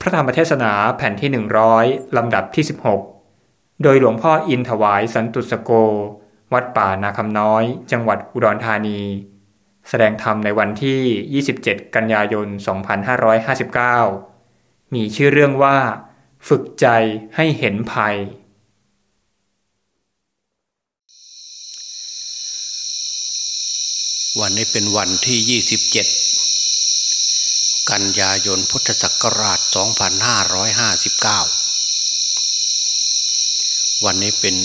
พระธรรมเทศนาแผ่นที่ 100 ลำดับที่ 16 โดยหลวงพ่ออินถวายสันตุสโก วัดป่านาคำน้อย จังหวัดอุดรธานี แสดงธรรมในวันที่ 27 กันยายน 2559 มีชื่อเรื่องว่า ฝึกใจให้เห็นภัย วันนี้เป็นวันที่ 27 กันยายนพุทธศักราช 2559 วันนี้เป็น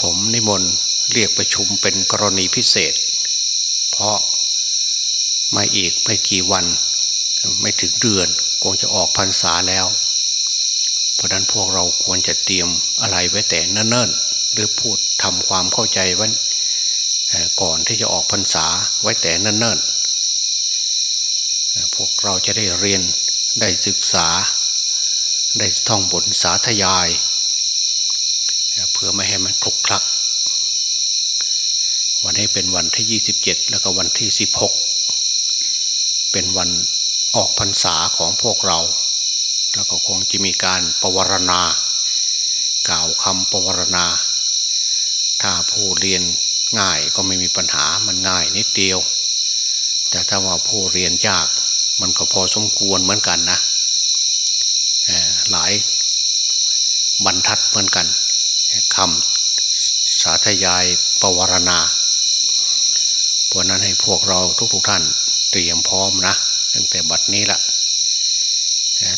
ผมนิมนต์เรียกประชุมเป็นกรณีพิเศษ เพราะไม่อีกไม่กี่วัน ไม่ถึงเดือนคงจะออกพรรษาแล้ว เพราะนั้นพวกเราควรจะเตรียมอะไรไว้แต่เนิ่นๆ หรือพูดทำความเข้าใจไว้ก่อนที่จะออกพรรษาไว้แต่เนิ่นๆ พวกเราจะได้เรียนได้ศึกษา ได้ท่องบทสาธยาย เพื่อไม่ให้มันคลุกคลัก วันนี้เป็นวันที่ 27 แล้วก็วันที่ 16 เป็นวันออกพรรษาของพวกเรา แล้วก็คงจะมีการประวรณา กล่าวคำประวรณา ถ้าผู้เรียนง่ายก็ไม่มีปัญหามันง่ายนิดเดียวแต่ถ้าว่าผู้เรียนยาก มันก็พอสมควรเหมือนกันนะหลายบรรทัดเหมือนกันคำสาธยายปวารณาเพราะนั้นให้พวกเราทุกๆทท่านเตรียมพร้อมนะตั้งแต่บัดนี้ละ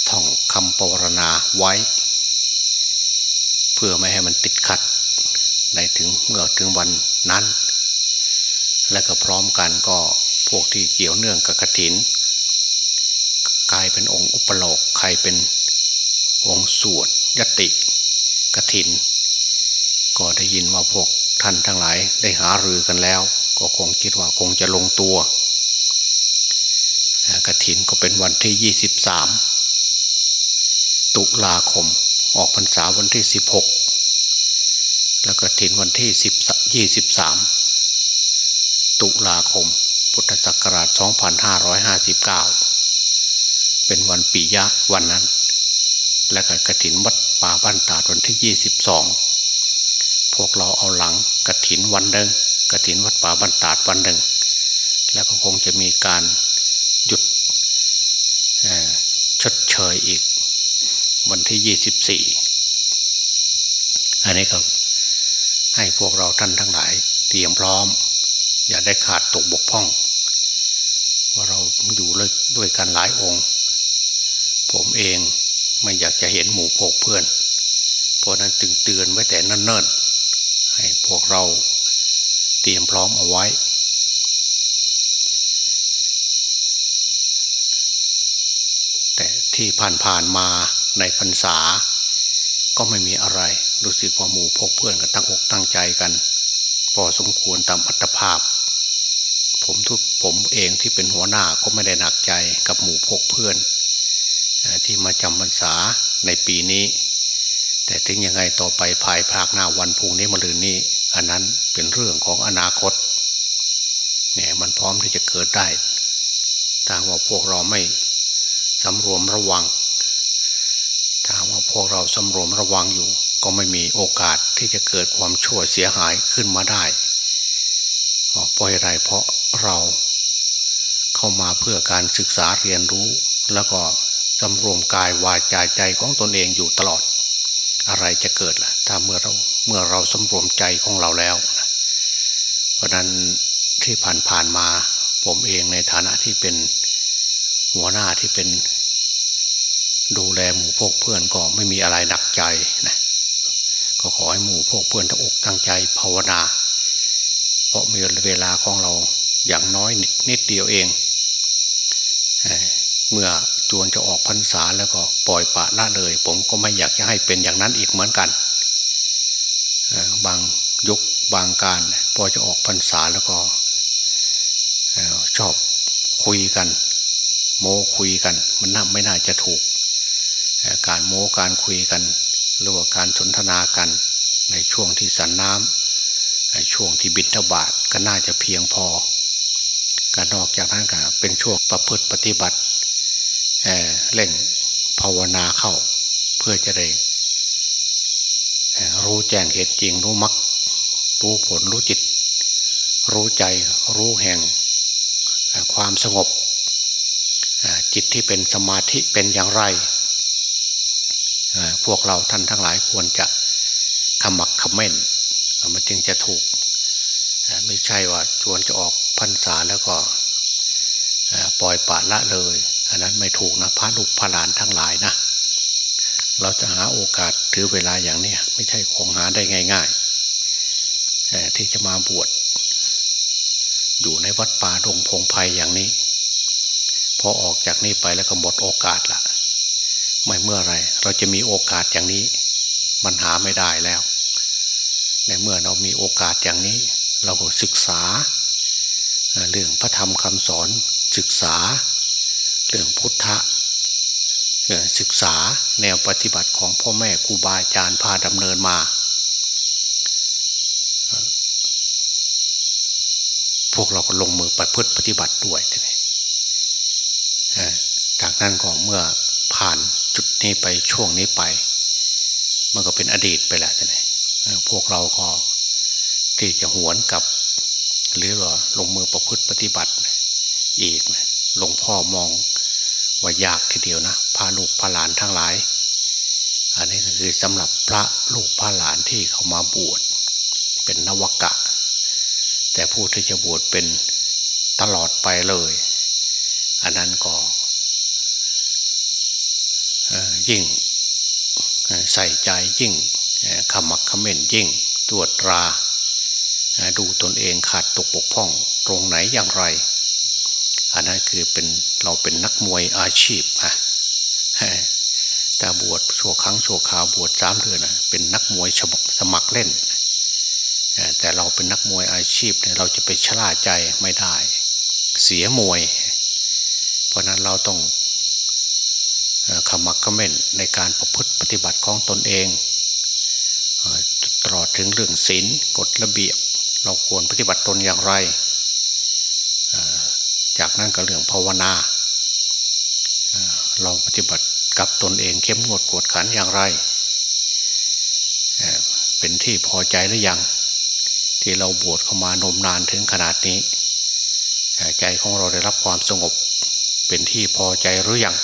ท่องคำปวารณาไว้ เพื่อไม่ให้มันติดขัดในถึงเมื่อถึงวันนั้น และก็พร้อมกันก็พวกที่เกี่ยวเนื่องกับกฐิน เป็นองค์อุปโลก ใครเป็นองค์สวดยติกระถิน ก็ได้ยินว่าพวกท่านทั้งหลายได้หารือกันแล้ว ก็คงคิดว่าคงจะลงตัวกระถินก็เป็นวันที่ 23 ตุลาคมออกพรรษาวันที่ 16 แล้วกระถินวันที่ 10 23 ตุลาคม พุทธศักราช 2559 เป็นวันปียะวันนั้น และก็กระถินวัดป่าบ้านตาดวันที่ยี่สิบสองพวกเราเอาหลังกระถินวันหนึ่งกระถินวัดป่าบ้านตาดวันหนึ่ง แล้วก็คงจะมีการหยุดชดเชยอีก วันที่ยี่สิบสี่อันนี้ก็ให้พวกเราท่านทั้งหลายเตรียมพร้อม อย่าได้ขาดตกบกพร่องว่าเราอยู่ด้วยกันหลายองค์ ผมเองไม่อยากจะเห็นหมู่พกเพื่อน เพราะนั้นตึงเตือนไว้แต่เนิ่นๆ ให้พวกเราเตรียมพร้อมเอาไว้ แต่ที่ผ่านๆมาในพรรษา ก็ไม่มีอะไร รู้สึกว่าหมู่พกเพื่อนกันตั้งอกตั้งใจกัน พอสมควรตามอัตภาพ ผมทุกผมเองที่เป็นหัวหน้าก็ไม่ได้หนักใจกับหมู่พกเพื่อน ที่มาจำพรรษาในปีนี้ แต่ถึงยังไงต่อไปภายภาคหน้าวันพุ่งนี้มะรืนนี้ อันนั้นเป็นเรื่องของอนาคตเนี่ยมันพร้อมที่จะเกิดได้ถ้าว่าพวกเราไม่สำรวมระวังถ้าว่าพวกเราสำรวมระวังอยู่ ก็ไม่มีโอกาสที่จะเกิดความชั่วเสียหายขึ้นมาได้เพราะอะไรเพราะเราเข้ามาเพื่อการศึกษาเรียนรู้ แล้วก็ สำรวมกายวาจาใจของตนเองอยู่ตลอด อะไรจะเกิดล่ะ ถ้าเมื่อเราเมื่อเราสำรวมใจของเราแล้วนะเพราะนั้นที่ผ่านผ่านมาผมเองในฐานะที่เป็นหัวหน้าที่เป็น ดูแลหมู่พวกเพื่อนก็ไม่มีอะไรหนักใจนะก็ขอให้หมู่พวกเพื่อนทั้งอกตั้งใจภาวนา เพราะมีเวลาของเราอย่างน้อยนิดเดียวเอง เมื่อ จวนจะออกพรรษาแล้วก็ปล่อยปะละเลย ผมก็ไม่อยากจะให้เป็นอย่างนั้นอีกเหมือนกัน บางยุคบางการพอจะออกพรรษาแล้วก็ชอบคุยกัน โม้คุยกัน มันน่าไม่น่าจะถูก การโม้การคุยกันหรือว่าการสนทนากันในช่วงที่สันน้ำในช่วงที่บินทบาทก็น่าจะเพียงพอการนอกจากนั้นก็เป็นช่วงประพฤติปฏิบัติ เร่งภาวนาเข้าเพื่อจะได้รู้แจ้งเหตุจริงรู้มักรู้ผลรู้จิต รู้ใจรู้แห่งความสงบ จิตที่เป็นสมาธิเป็นอย่างไร พวกเราท่านทั้งหลายควรจะขมักขม้นมันจึงจะถูก ไม่ใช่ว่าชวนจะออกพรรษาแล้วก็ปล่อยปะละเลย อันนั้นไม่ถูกนะพระลูกพระหลานทั้งหลายนะ เราจะหาโอกาสถือเวลาอย่างนี้ไม่ใช่คงหาได้ง่ายๆที่จะมาบวชอยู่ในวัดป่าดงพงไพ่อย่างนี้ พอออกจากนี้ไปแล้วก็หมดโอกาสละไม่เมื่อไรเราจะมีโอกาสอย่างนี้ มันหาไม่ได้แล้ว ในเมื่อเรามีโอกาสอย่างนี้ เราก็ศึกษา เรื่องพระธรรมคำสอนศึกษา เรื่องพุทธะศึกษาแนวปฏิบัติของพ่อแม่ครูบาอาจารย์พาดำเนินมา พวกเราก็ลงมือประพฤติปฏิบัติด้วยจากนั้นก็เมื่อผ่านจุดนี้ไปช่วงนี้ไป มันก็เป็นอดีตไปแล้วทีนี้พวกเราก็ที่จะหวนกับ หรือว่าลงมือประพฤติปฏิบัติอีกหลวงพ่อมอง ว่ายากทีเดียวนะพาลูกพาหลานทั้งหลาย อันนี้คือสำหรับพระลูกพาหลานที่เขามาบวชเป็นนวกะ แต่ผู้ที่จะบวชเป็นตลอดไปเลย อันนั้นก็ยิ่งใส่ใจยิ่งขมักขม้นยิ่งตรวจตรา ดูตนเองขาดตกบกพ่อง ตรงไหนอย่างไร นนั้นคือเป็นเราเป็นนักมวยอาชีพฮะแต่บวชชั่วครั้งชั่วคราวบวชสามเดือนเป็นนักมวยสมัครเล่น แต่เราเป็นนักมวยอาชีพเนี่ยเราจะไปชล่าใจไม่ได้ เสียมวย เพราะนั้นเราต้องขมักขม้นในการประพฤติปฏิบัติของตนเองตลอดถึงเรื่องศีลกฎระเบียบ เราควรปฏิบัติตนอย่างไร จากนั้นก็เรื่องภาวนาเราปฏิบัติกับตนเองเข้มงวดกวดขันอย่างไร เป็นที่พอใจหรือยัง ที่เราบวชเข้ามานมนานถึงขนาดนี้ ใจของเราได้รับความสงบ เป็นที่พอใจหรือยัง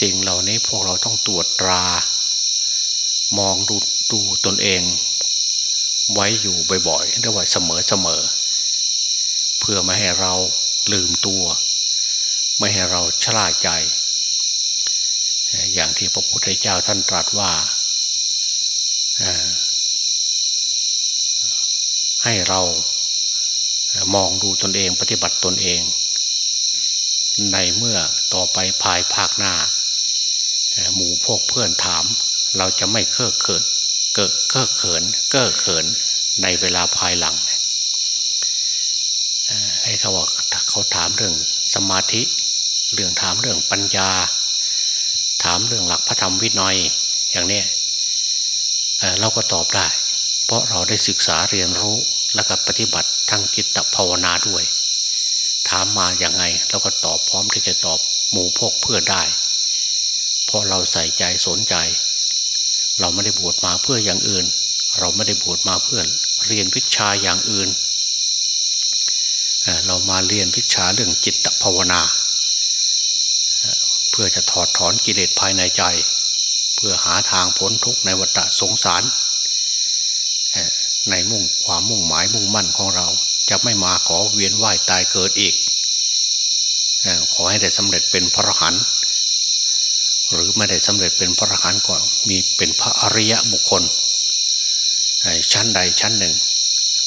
สิ่งเหล่านี้พวกเราต้องตรวจตรา มองดูดูตนเอง ไว้อยู่บ่อยๆเรียกว่าเสมอเสมอเพื่อไม่ให้เราลืมตัว ไม่ให้เราชราใจ อย่างที่พระพุทธเจ้าท่านตรัสว่า ให้เรามองดูตนเองปฏิบัติตนเอง ในเมื่อต่อไปภายภาคหน้า หมู่พวกเพื่อนถาม เราจะไม่เคอะเขินเกิดเคอะเขิน เก้อเขินในเวลาภายหลังให้ เขาบอกเขาถามเรื่องสมาธิ เรื่องถามเรื่องปัญญา ถามเรื่องหลักพระธรรมวินัยอย่างนี้เราก็ตอบได้ เพราะเราได้ศึกษาเรียนรู้แล้วก็ปฏิบัติทั้งจิตภาวนาด้วย ถามมาอย่างไงเราก็ตอบพร้อมที่จะตอบหมู่พกเพื่อได้ เพราะเราใส่ใจสนใจ เราไม่ได้บวชมาเพื่ออย่างอื่น เราไม่ได้บวชมาเพื่อเรียนวิชาอย่างอื่น เรามาเรียนวิชาเรื่องจิตภาวนา เพื่อจะถอดถอนกิเลสภายในใจ เพื่อหาทางพ้นทุกข์ในวัฏสงสาร ในมุ่งความมุ่งหมายมุ่งมั่นของเราจะไม่มาขอเวียนว่ายตายเกิดอีก ขอให้ได้สำเร็จเป็นพระหันต์หรือไม่ได้สำเร็จเป็นพระหันต์ก็มีเป็นพระอริยะบุคคลชั้นใดชั้นหนึ่ง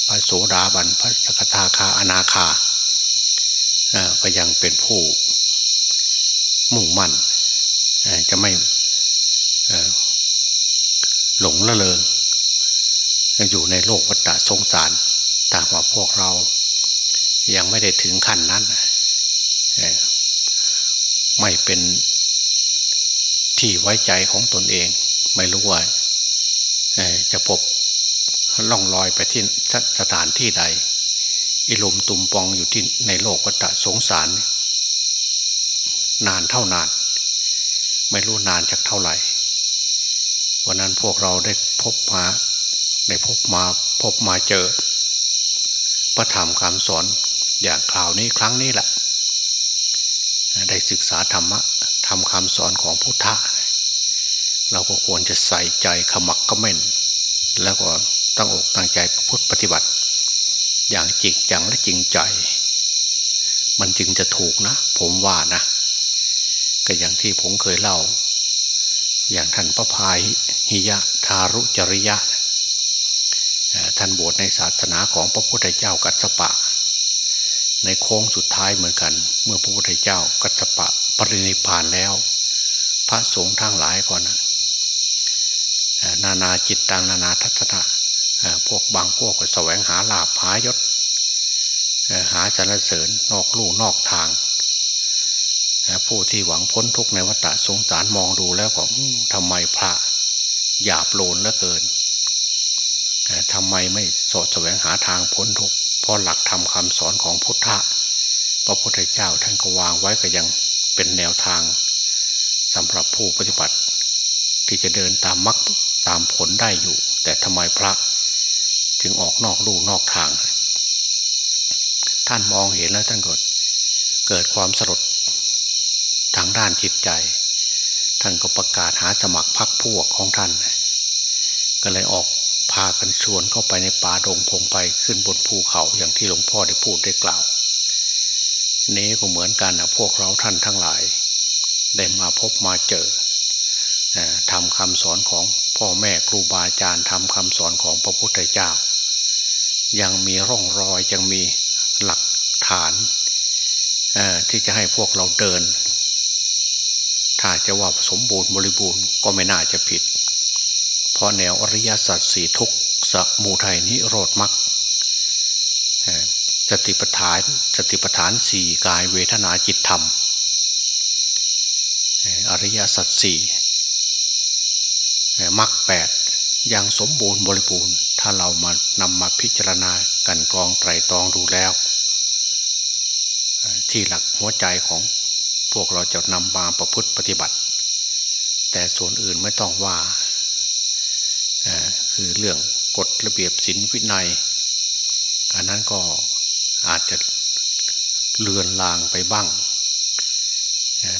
พระโสดาบันพระสกทาคาอนาคาก็ยังเป็นผู้มุ่งมั่นจะไม่หลงละเลงอยู่ในโลกวัฏสงสารตามว่าพวกเรา ยังไม่ได้ถึงขั้นนั้น ไม่เป็นที่ไว้ใจของตนเอง ไม่รู้ว่าจะพบล่องลอยไปที่ สถานที่ใด อิลมตุมปองอยู่ที่ในโลกวัฏสงสาร นานเท่านาน ไม่รู้นานจากเท่าไหร่ วันนั้นพวกเราได้พบมาได้พบมาพบมาเจอ พระธรรมคำสอนอย่างคราวนี้ครั้งนี้แหละ ได้ศึกษาธรรมะทำคำสอนของพุทธะเราก็ควรจะใส่ใจขมักขม้นแล้วก็ ตั้งอกตั้งใจประพฤติปฏิบัติ อย่างจริงจังและจริงใจ มันจึงจะถูกนะ ผมว่านะ ก็อย่างที่ผมเคยเล่า อย่างท่านพระพายหิยะทารุจริยะ ท่านบวชในศาสนาของพระพุทธเจ้ากัสปะ ในโค้งสุดท้ายเหมือนกัน เมื่อพระพุทธเจ้ากัสปะปรินิพานแล้ว พระสงฆ์ทั้งหลายก่อนนะนานาจิตตังนานาทัศนะ พวกบางพวกก็แสวงหาลาภหายศหาสรรเสริญนอกลู่นอกทาง ผู้ที่หวังพ้นทุกข์ในวัฏสงสารมองดูแล้วก็ทำไมพระหยาบโลนเหลือเกินทำไมไม่สดแสวงหาทางพ้นทุกข์เพราะหลักธรรมคำสอนของพุทธะพระพุทธเจ้าท่านก็วางไว้ก็ยังเป็นแนวทางสำหรับผู้ปฏิบัติ ที่จะเดินตามมรรคตามผลได้อยู่ แต่ทำไมพระ จึงออกนอกลู่นอกทาง ท่านมองเห็นแล้วท่านก็เกิดความสลดทางด้านจิตใจ ท่านก็ประกาศหาสมัครพักพวกของท่าน ก็เลยออกพากันชวนเข้าไปในป่าดงพงไปขึ้นบนภูเขาอย่างที่หลวงพ่อได้พูดได้กล่าว นี้ก็เหมือนกันนะพวกเราท่านทั้งหลาย ได้มาพบมาเจอทำคำสอนของพ่อแม่ครูบาอาจารย์ทำคำสอนของพระพุทธเจ้า ยังมีร่องรอยยังมีหลักฐานที่จะให้พวกเราเดิน ถ้าจะว่าสมบูรณ์บริบูรณ์ก็ไม่น่าจะผิด เพราะแนวอริยสัจสี่ทุกสมูทัยนิโรธมรรคสติปัฏฐานสติปัฏฐานสี่กายเวทนาจิตธรรม อริยสัจสี่มรรคแปดยังสมบูรณ์บริบูรณ์ ถ้าเรามานำมาพิจารณากันกรองไตรตรองดูแล้ว ที่หลักหัวใจของพวกเราจะนำมาประพฤติปฏิบัติ แต่ส่วนอื่นไม่ต้องว่า คือเรื่องกฎระเบียบศีลวินัย อันนั้นก็อาจจะเลือนลางไปบ้าง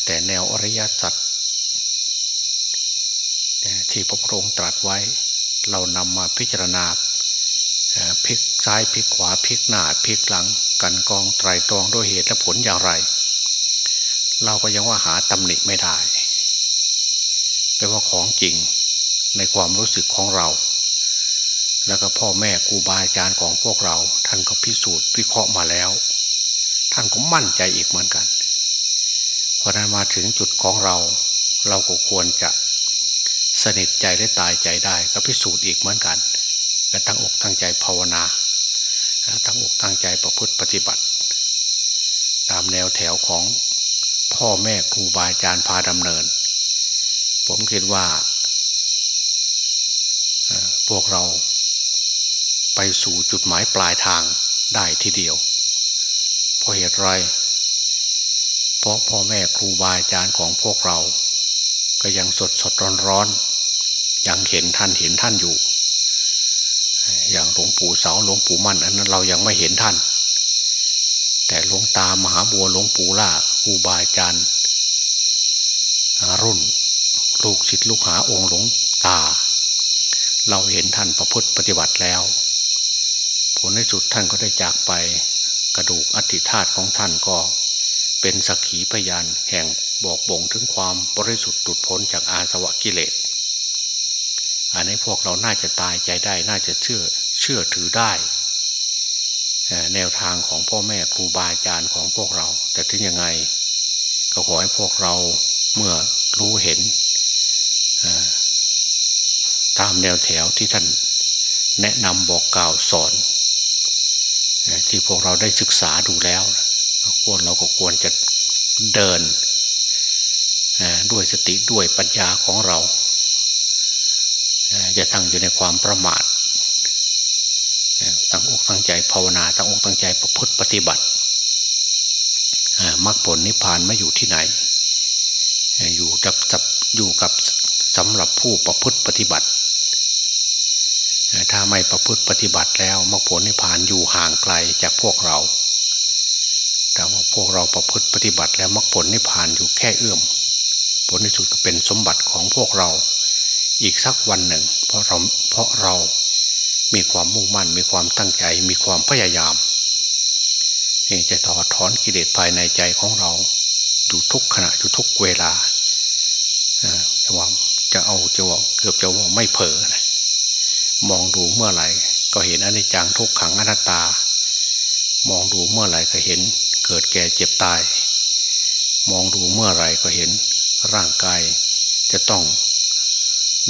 แต่แนวอริยสัจที่พระพุทธองค์ตรัสไว้ เรานำมาพิจารณาพลิกซ้ายพลิกขวาพลิกหน้าพลิกหลัง กันกองไตรตรองด้วยเหตุและผลอย่างไร เราก็ยังว่าหาตำหนิไม่ได้แปลว่าของจริงในความรู้สึกของเรา แล้วก็พ่อแม่ครูบาอาจารย์ของพวกเรา ท่านก็พิสูจน์วิเคราะห์มาแล้ว ท่านก็มั่นใจอีกเหมือนกัน เพราะนั้นมาถึงจุดของเรา เราก็ควรจะ สนิทใจและตายใจได้ ก็พิสูจน์อีกเหมือนกันก็ตั้งอกตั้งใจภาวนาตั้งอกตั้งใจประพฤติปฏิบัติ ตามแนวแถวของพ่อแม่ครูบาอาจารย์พาดำเนิน ผมคิดว่าพวกเราไปสู่จุดหมายปลายทางได้ทีเดียว เพราะเหตุไร เพราะพ่อแม่ครูบาอาจารย์ของพวกเรา ก็ยังสดสดร้อนร้อน ยังเห็นท่านเห็นท่านอยู่ อย่างหลวงปู่เสาหลวงปู่มั่นอันนั้นเรายังไม่เห็นท่าน แต่หลวงตามหาบัวหลวงปู่ล่าครูบาอาจารย์รุ่นลูกศิษย์ลูกหาองค์หลวงตา เราเห็นท่านประพฤติปฏิบัติแล้ว ผลในสุดท่านก็ได้จากไปกระดูกอธิธาตของท่านก็เป็นสักขีพยานแห่งบอกบ่งถึงความบริสุทธิ์ตุดพ้นจากอาสวะกิเลส อันนี้พวกเราน่าจะตายใจได้ น่าจะเชื่อเชื่อถือได้แนวทางของพ่อแม่ครูบาอาจารย์ของพวกเรา แต่ถึงยังไง ก็ขอให้พวกเราเมื่อรู้เห็นตามแนวแถวที่ท่านแนะนำบอกกล่าวสอน ที่พวกเราได้ศึกษาดูแล้วควรเราก็ควรจะเดินด้วยสติด้วยปัญญาของเรา จะตั้งอยู่ในความประมาทตั้งอกตั้งใจภาวนาตั้งอกตั้งใจประพฤติปฏิบัติมรรคผลนิพพานไม่อยู่ที่ไหน อยู่กับอยู่กับสำหรับผู้ประพฤติปฏิบัติ ถ้าไม่ประพฤติปฏิบัติแล้วมรรคผลนิพพานอยู่ห่างไกลจากพวกเรา แต่ว่าพวกเราประพฤติปฏิบัติแล้วมรรคผลนิพพานอยู่แค่เอื้อม ผลที่สุดก็เป็นสมบัติของพวกเรา อีกสักวันหนึ่ง เพราะเราเพราะเรามีความมุ่งมั่น มีความตั้งใจ มีความพยายามนี่จะถอดถอนกิเลสภายในใจของเราอยู่ทุกขณะอยู่ทุกเวลาจะว่าจะเอาจะว่าเกือบจะว่าไม่เผลอนะมองดูเมื่อไหร่ ก็เห็นอนิจจังทุกขังอนัตตา มองดูเมื่อไหร่ก็เห็นเกิดแก่เจ็บตาย มองดูเมื่อไหร่ก็เห็นร่างกายจะต้อง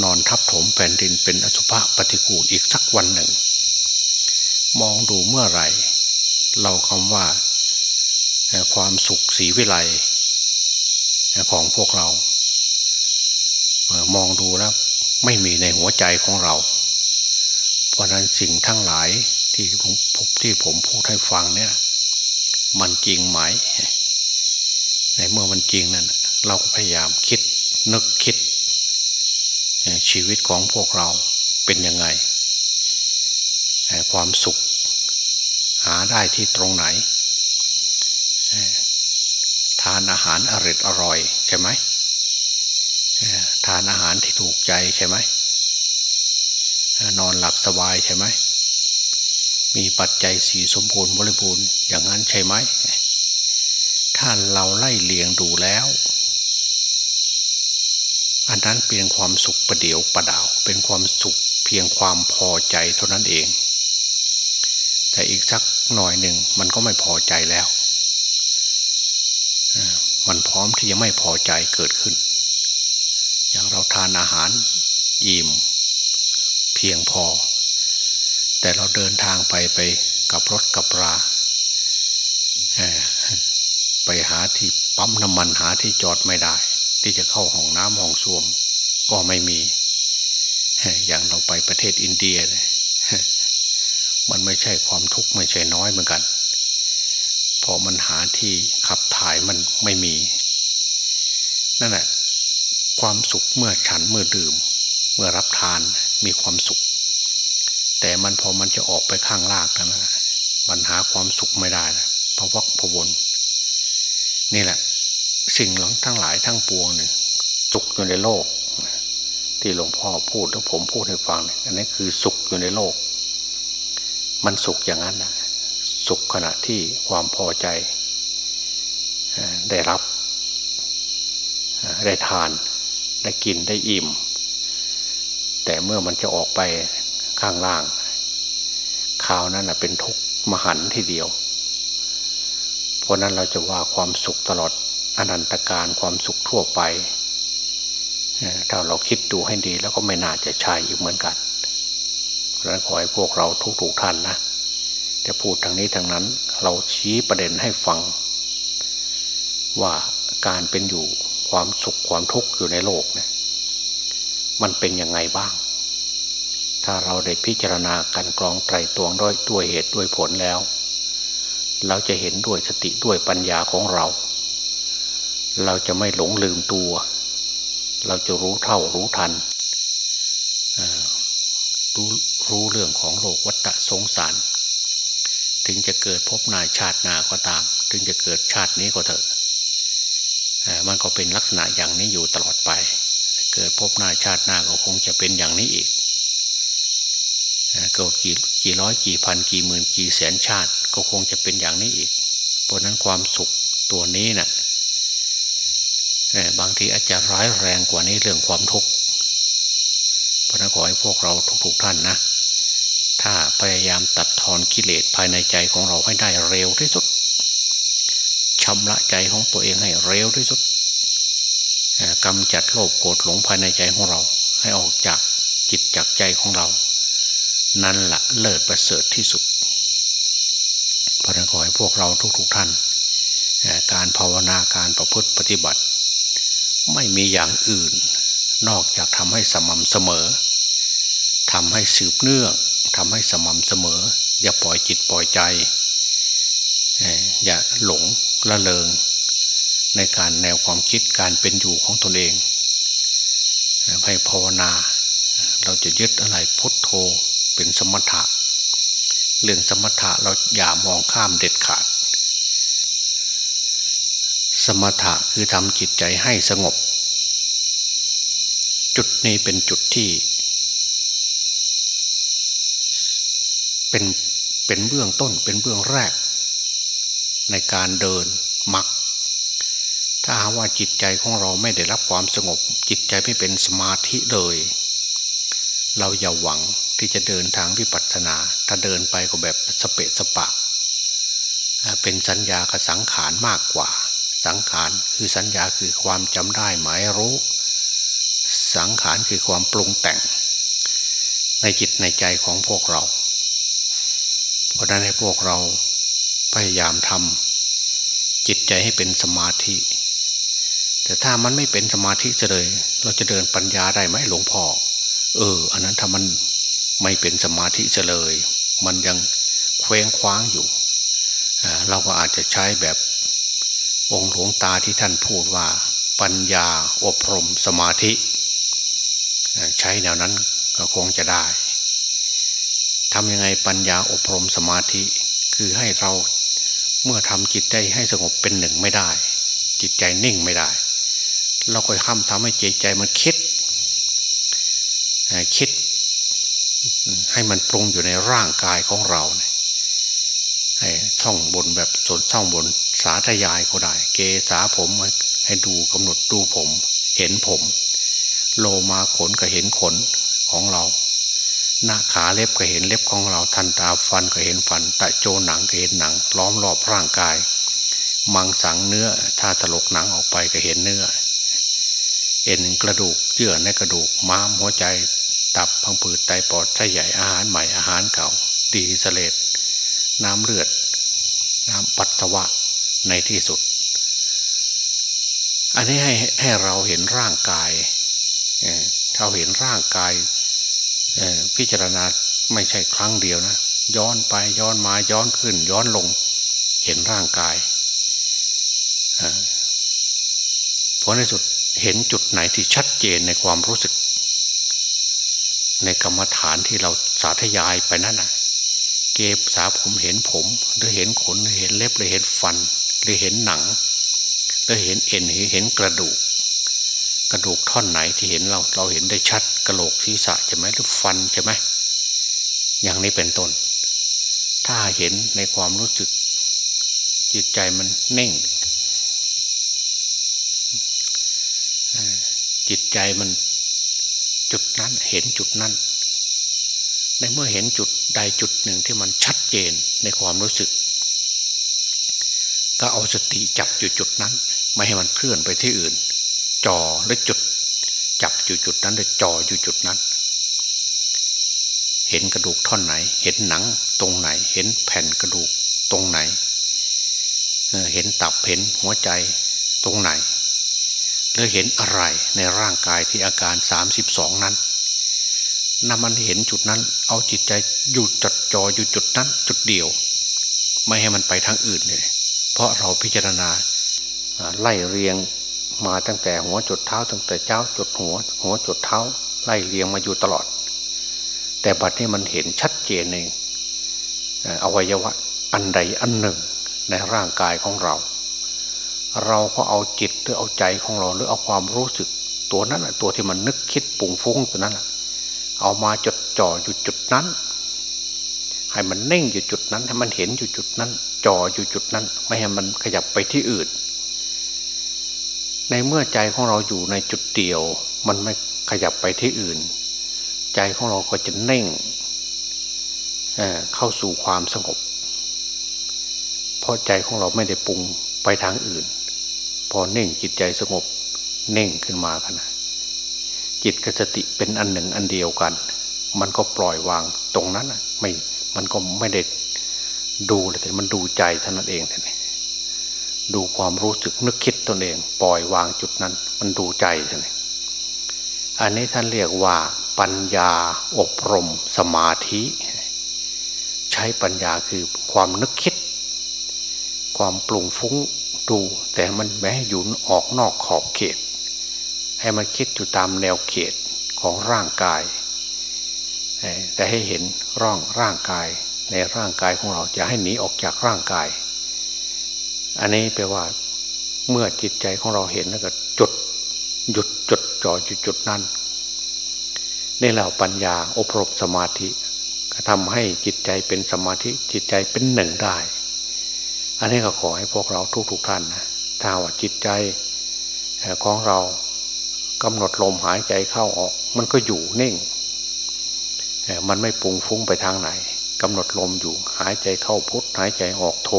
นอนทับถมแผ่นดินเป็นอสุภะปฏิกูลอีกสักวันหนึ่ง มองดูเมื่อไหร่ เราคำว่าความสุขสีวิไลของพวกเรามองดูแล้วไม่มีในหัวใจของเรา เพราะนั้นสิ่งทั้งหลายที่ผมที่ผมพูดให้ฟังเนี่ย มันจริงไหม ในเมื่อมันจริงนั่นเราก็พยายามคิดนึกคิด ชีวิตของพวกเราเป็นยังไง ความสุขหาได้ที่ตรงไหน ทานอาหารอร่อยอร่อยใช่ไหมทานอาหารที่ถูกใจใช่ไหมนอนหลับสบายใช่ไหมมีปัจจัยสีสมบูรณ์บริบูรณ์อย่างนั้นใช่ไหมถ้าเราไล่เลียงดูแล้ว นนั้นเป็นความสุขประเดียวประดาว เป็นความสุขเพียงความพอใจเท่านั้นเอง แต่อีกสักหน่อยหนึ่งมันก็ไม่พอใจแล้วมันพร้อมที่จะไม่พอใจเกิดขึ้น อย่างเราทานอาหารอิ่มเพียงพอ แต่เราเดินทางไปไปกับรถกับราไปหาที่ปั๊มน้ำมันหาที่จอดไม่ได้ ที่จะเข้าห้องน้ำห้องส้วม ก็ไม่มี อย่างเราไปประเทศอินเดียเนี่ยมันไม่ใช่ความทุกข์ไม่ใช่น้อยเหมือนกัน เพอมันหาที่ขับถ่ายมันไม่มี นั่นแหละความสุขเมื่อฉันเมื่อดื่ม เมื่อรับทานมีความสุข แต่มันพอมันจะออกไปข้างลากนะมันหาความสุขไม่ได้นะเพราะวักพวนนี่แหละ สิ่งหลังทั้งหลายทั้งปวงเนี่ยสุขอยู่ในโลก ที่หลวงพ่อพูดแล้วผมพูดให้ฟังเนี่ยอันนี้คือสุขอยู่ในโลก มันสุขอย่างนั้นนะสุขขณะที่ความพอใจได้รับ ได้ทานได้กินได้อิ่ม แต่เมื่อมันจะออกไปข้างล่างข่าวนั้นเป็นทุกข์มหันทีเดียว เพราะนั้นเราจะว่าความสุขตลอด อนันตการความสุขทั่วไปถ้าเราคิดดูให้ดีแล้วก็ไม่น่าจะใช่อีกเหมือนกันเพราะนั้นขอให้พวกเราทุกๆท่านนะแต่พูดทางนี้ทางนั้น เราชี้ประเด็นให้ฟัง ว่าการเป็นอยู่ความสุขความทุกข์อยู่ในโลกเนี่ยมันเป็นยังไงบ้าง ถ้าเราได้พิจารณาการกรองไตรตวงด้วยด้วยเหตุด้วยผลแล้ว เราจะเห็นด้วยสติด้วยปัญญาของเรา เราจะไม่หลงลืมตัว เราจะรู้เท่ารู้ทันรู้รู้เรื่องของโลกวัฏสงสาร ถึงจะเกิดพบนายชาตินาก็ตาม ถึงจะเกิดชาตินี้ก็เถอะมันก็เป็นลักษณะอย่างนี้อยู่ตลอดไป เกิดพบนายชาติหน้าก็คงจะเป็นอย่างนี้อีกเกิดกี่กี่ร้อยกี่พันกี่หมื่นกี่แสนชาติ ก็คงจะเป็นอย่างนี้อีก เพราะนั้นความสุขตัวนี้นะ่ะ บางทีอาจจะร้ายแรงกว่านี้เรื่องความทุกข์เพราะนั้นขอให้พวกเราทุกๆท่านนะ ถ้าพยายามตัดทอนกิเลสภายในใจของเราให้ได้เร็วที่สุดชำระใจของตัวเองให้เร็วที่สุดกำจัดโลภโกรธหลงภายในใจของเรา ให้ออกจากจิตจากใจของเรา นั่นละเลิศประเสริฐที่สุดเพราะนั้นขอให้พวกเราทุกๆท่าน การภาวนาการประพฤติปฏิบัติ ไม่มีอย่างอื่น นอกจากทำให้สม่ำเสมอทำให้สืบเนื่องทำให้สม่ำเสมอ อย่าปล่อยจิตปล่อยใจ อย่าหลงละเลง ในการแนวความคิดการเป็นอยู่ของตนเองให้ภาวนา เราจะยึดอะไรพุทโธเป็นสมถะ เรื่องสมถะเราอย่ามองข้ามเด็ดขาด ส มถะคือทำจิตใจให้สงบ จุดนี้เป็นจุดที่ เป็นเป็นเบื้องต้นเป็นเบื้องแรก ในการเดินมัก ถ้าหาว่าจิตใจของเราไม่ได้รับความสงบ จิตใจไม่เป็นสมาธิเลย เราอย่าหวังที่จะเดินทางวิปัสสนา ถ้าเดินไปก็แบบสเปะสปะ เป็นสัญญากับสังขารมากกว่า สังขารคือสัญญาคือความจำได้หมายรู้ สังขารคือความปรุงแต่ง ในจิตในใจของพวกเรา เพราะนั้นให้พวกเราพยายามทำจิตใจให้เป็นสมาธิ แต่ถ้ามันไม่เป็นสมาธิเลย เราจะเดินปัญญาได้ไหมหลวงพ่อเออ อันนั้นถ้ามันไม่เป็นสมาธิเลย มันยังเคว้งคว้างอยู่เราก็อาจจะใช้แบบ องค์หลวงตาที่ท่านพูดว่าปัญญาอบรมสมาธิ ใช้แนวนั้นก็คงจะได้ทำยังไงปัญญาอบรมสมาธิ คือให้เราเมื่อทำจิตได้ให้สงบเป็นหนึ่งไม่ได้ จิตใจนิ่งไม่ได้ เราก็ห้ามทำให้ใจใจมันคิดคิด ให้มันปรุงอยู่ในร่างกายของเราให้ท่องบนแบบสนท่องบน สาธยายก็ได้ เกษาผมให้ดูกำหนดดูผม เห็นผม โลมาขนก็เห็นขนของเรา หน้าขาเล็บก็เห็นเล็บของเราทันตาฟันก็เห็นฟัน ตะโจหนังก็เห็นหนัง ล้อมรอบร่างกาย มังสังเนื้อ ถ้าตลกหนังออกไปก็เห็นเนื้อ เอ็นกระดูกเยื่อในกระดูกม้ามหัวใจ ตับพังผืดไตปอดไส้ใหญ่อาหารใหม่อาหารเก่า ดีสเลดน้ำเลือดน้ำปัสสาวะ ในที่สุด อันนี้ให้ให้เราเห็นร่างกายเราเห็นร่างกายพิจารณาไม่ใช่ครั้งเดียวนะ ย้อนไปย้อนมาย้อนขึ้น ย้อนลง เห็นร่างกายผลในสุดเห็นจุดไหนที่ชัดเจนในความรู้สึก ในกรรมฐานที่เราสาธยายไปนั่นนะเก็บสาผมเห็นผม หรือเห็นขนหรือเห็นเล็บหรือเห็นฟัน หรือเห็นหนังหรือเห็นเอ็นหรือเห็นกระดูก กระดูกท่อนไหนที่เห็นเราเราเห็นได้ชัดกระโหลกศีรษะใช่ไหมหรือฟันใช่ไหมอย่างนี้เป็นต้น ถ้าเห็นในความรู้สึก จิตใจมันเน่ง จิตใจมันจุดนั้นเห็นจุดนั้นในเมื่อเห็นจุดใดจุดหนึ่งที่มันชัดเจนในความรู้สึก ก็เอาสติจับอยู่จุดนั้น ไม่ให้มันเคลื่อนไปที่อื่น จ่อหรือจุด จับอยู่จุดนั้นหรือจ่ออยู่จุดนั้น เห็นกระดูกท่อนไหน เห็นหนังตรงไหน เห็นแผ่นกระดูกตรงไหนเห็นตับเห็นหัวใจตรงไหนหรือเห็นอะไรในร่างกายที่อาการสามสิบสองนั้นนำมันเห็นจุดนั้น เอาจิตใจอยู่จัดจ่ออยู่จุดนั้น จุดเดียว ไม่ให้มันไปทางอื่นเลย เพราะเราพิจารณาไล่เรียงมาตั้งแต่หัวจุดเท้า ตั้งแต่เจ้าจุดหัว หัวจุดเท้า ไล่เลียงมาอยู่ตลอด แต่บัดนี้มันเห็นชัดเจนในอวัยวะอันใดอันหนึ่งในร่างกายของเรา เราก็เอาจิตหรือเอาใจของเราหรือเอาความรู้สึก ตัวนั้นตัวที่มันนึกคิดปุ่งฟุ้งตัวนั้นเอามาจดจ่ออยู่จุดนั้น ให้มันเน่งอยู่จุดนั้นให้มันเห็นอยู่จุดนั้น จ่ออยู่จุดนั้น ไม่ให้มันขยับไปที่อื่น ในเมื่อใจของเราอยู่ในจุดเดียว มันไม่ขยับไปที่อื่น ใจของเราก็จะเน่งเเข้าสู่ความสงบ เพราะใจของเราไม่ได้ปรุงไปทางอื่น พอเน่งจิตใจสงบ เน่งขึ้นมากันนะจิตกับสติเป็นอันหนึ่งอันเดียวกัน มันก็ปล่อยวางตรงนั้นไม่ มันก็ไม่ได้ ดูเลยแต่มันดูใจท่านั้นเองท่านดูความรู้สึกนึกคิดตนเอง ปล่อยวางจุดนั้น มันดูใจใช่ไหมอันนี้ท่านเรียกว่าปัญญาอบรมสมาธิ ใช้ปัญญาคือความนึกคิด ความปรุงฟุ้งดู แต่มันแม้อยู่ออกนอกขอบเขต ให้มันคิดอยู่ตามแนวเขตของร่างกาย แต่ให้เห็นร่องร่างกาย ในร่างกายของเราจะให้หนีออกจากร่างกาย อันนี้แปลว่า เมื่อจิตใจของเราเห็นแล้วก็จุดหยุดจดจ่อจุดจุดนั้นนี่แหละปัญญาอบรมสมาธิทำให้จิตใจเป็นสมาธิจิตใจเป็นหนึ่งได้ อันนี้ก็ขอให้พวกเราทุกๆทท่านนะถ้าว่าจิตใจของเรากำหนดลมหายใจเข้าออก มันก็อยู่นิ่ง มันไม่ปุงฟุ้งไปทางไหน กำหนดลมอยู่ หายใจเข้าพุทหายใจออกโท